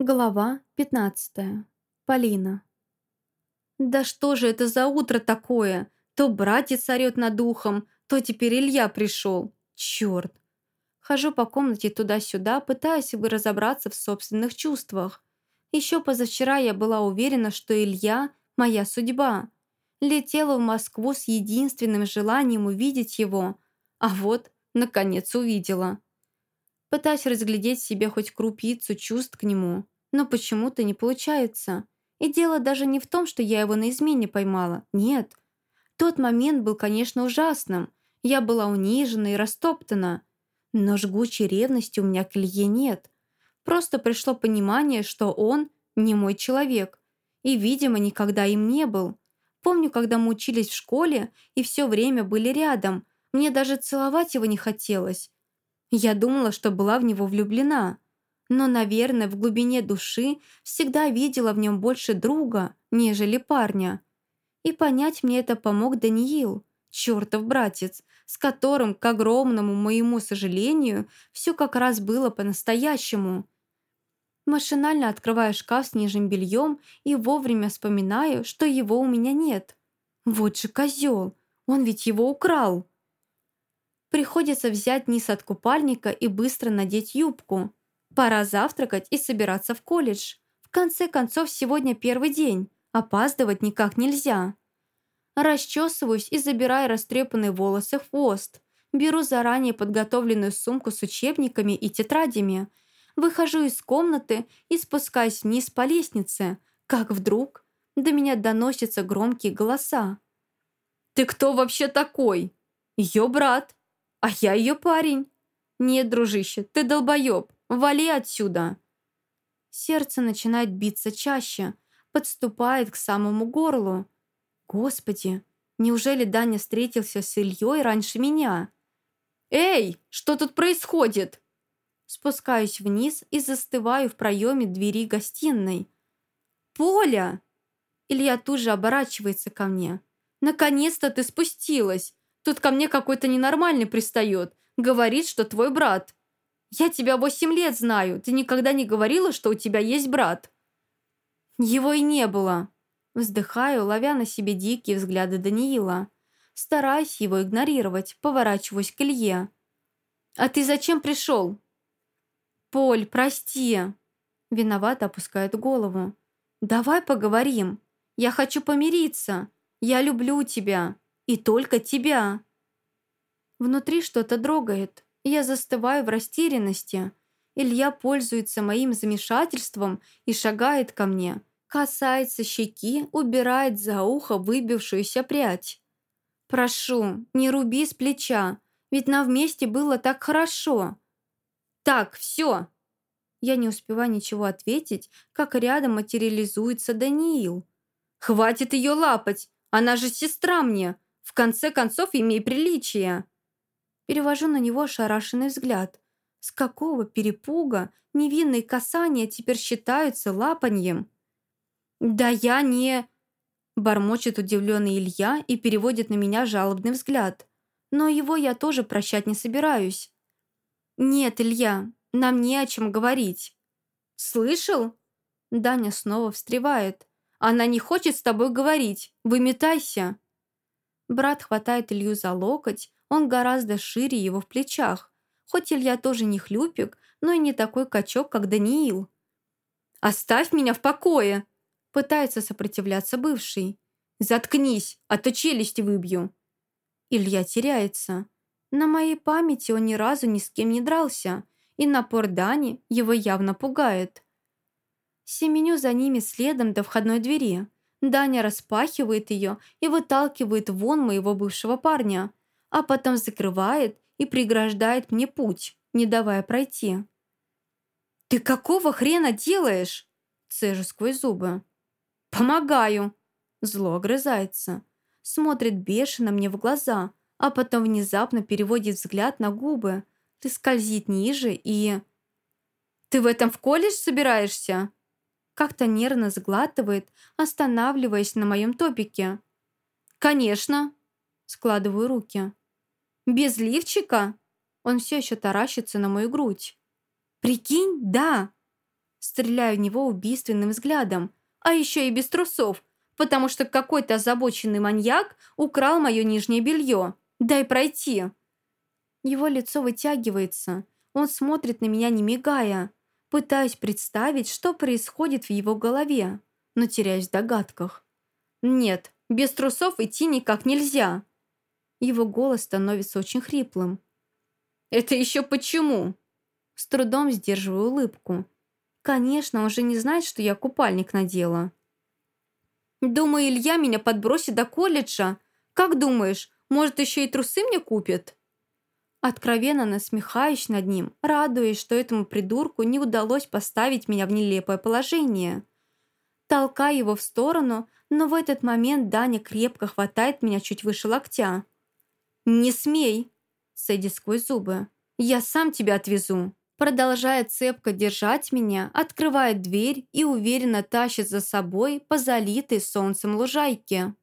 Глава 15. Полина. «Да что же это за утро такое? То братец орёт над ухом, то теперь Илья пришел. Черт!» Хожу по комнате туда-сюда, пытаясь бы разобраться в собственных чувствах. Еще позавчера я была уверена, что Илья – моя судьба. Летела в Москву с единственным желанием увидеть его. А вот, наконец, увидела. Пытаюсь разглядеть в себе хоть крупицу чувств к нему, но почему-то не получается. И дело даже не в том, что я его на измене поймала. Нет. Тот момент был, конечно, ужасным. Я была унижена и растоптана. Но жгучей ревности у меня к Илье нет. Просто пришло понимание, что он не мой человек. И, видимо, никогда им не был. Помню, когда мы учились в школе и все время были рядом. Мне даже целовать его не хотелось. Я думала, что была в него влюблена, но, наверное, в глубине души всегда видела в нем больше друга, нежели парня. И понять мне это помог Даниил, чертов братец, с которым, к огромному моему сожалению, все как раз было по-настоящему. Машинально открываю шкаф с нижним бельем и вовремя вспоминаю, что его у меня нет. Вот же козел, он ведь его украл. Приходится взять низ от купальника и быстро надеть юбку. Пора завтракать и собираться в колледж. В конце концов, сегодня первый день. Опаздывать никак нельзя. Расчесываюсь и забираю растрепанные волосы в хвост. Беру заранее подготовленную сумку с учебниками и тетрадями. Выхожу из комнаты и спускаюсь вниз по лестнице, как вдруг до меня доносятся громкие голоса. «Ты кто вообще такой?» «Ее брат», а я ее парень. Нет, дружище, ты долбоеб. Вали отсюда. Сердце начинает биться чаще, подступает к самому горлу. Господи, неужели Даня встретился с Ильей раньше меня? «Эй, что тут происходит?» Спускаюсь вниз и застываю в проеме двери гостиной. «Поля!» Илья тут же оборачивается ко мне. «Наконец-то ты спустилась! Тут ко мне какой-то ненормальный пристает. Говорит, что твой брат. Я тебя восемь лет знаю. Ты никогда не говорила, что у тебя есть брат?» «Его и не было». Вздыхаю, ловя на себе дикие взгляды Даниила. Стараюсь его игнорировать, поворачиваюсь к Илье. «А ты зачем пришел?» «Поль, прости!» Виновато опускает голову. «Давай поговорим. Я хочу помириться. Я люблю тебя». И только тебя. Внутри что-то дрогает. Я застываю в растерянности. Илья пользуется моим замешательством и шагает ко мне. Касается щеки, убирает за ухо выбившуюся прядь. «Прошу, не руби с плеча, ведь нам вместе было так хорошо». «Так, все!» Я не успеваю ничего ответить, как рядом материализуется Даниил. «Хватит ее лапать! Она же сестра мне! В конце концов, имей приличие!» Перевожу на него ошарашенный взгляд. С какого перепуга невинные касания теперь считаются лапаньем? «Да я не...» Бормочет удивленный Илья и переводит на меня жалобный взгляд. Но его я тоже прощать не собираюсь. «Нет, Илья, нам не о чем говорить». «Слышал?» Даня снова встревает. «Она не хочет с тобой говорить. Выметайся!» Брат хватает Илью за локоть, он гораздо шире его в плечах. Хоть Илья тоже не хлюпик, но и не такой качок, как Даниил. «Оставь меня в покое!» Пытается сопротивляться бывший. «Заткнись, а то челюсть выбью!» Илья теряется. На моей памяти он ни разу ни с кем не дрался, и напор Дани его явно пугает. Семеню за ними следом до входной двери. Даня распахивает ее и выталкивает вон моего бывшего парня, а потом закрывает и преграждает мне путь, не давая пройти. «Ты какого хрена делаешь?» Цежу сквозь зубы. «Помогаю!» Зло огрызается. Смотрит бешено мне в глаза, а потом внезапно переводит взгляд на губы. Ты скользит ниже и... «Ты в этом в колледж собираешься?» Как-то нервно сглатывает, останавливаясь на моем топике. «Конечно!» Складываю руки. «Без лифчика?» Он все еще таращится на мою грудь. «Прикинь, да!» Стреляю в него убийственным взглядом, а еще и без трусов, потому что какой-то озабоченный маньяк украл мое нижнее белье. Дай пройти. Его лицо вытягивается. Он смотрит на меня, не мигая. Пытаюсь представить, что происходит в его голове, но теряюсь в догадках. Нет, без трусов идти никак нельзя. Его голос становится очень хриплым. «Это еще почему?» С трудом сдерживаю улыбку. Конечно, он же не знает, что я купальник надела. Думаю, Илья меня подбросит до колледжа. Как думаешь, может, еще и трусы мне купит?» Откровенно насмехаюсь над ним, радуясь, что этому придурку не удалось поставить меня в нелепое положение. Толкаю его в сторону, но в этот момент Даня крепко хватает меня чуть выше локтя. «Не смей!» – садит сквозь зубы. «Я сам тебя отвезу!» Продолжая цепко держать меня, открывает дверь и уверенно тащит за собой по залитой солнцем лужайке.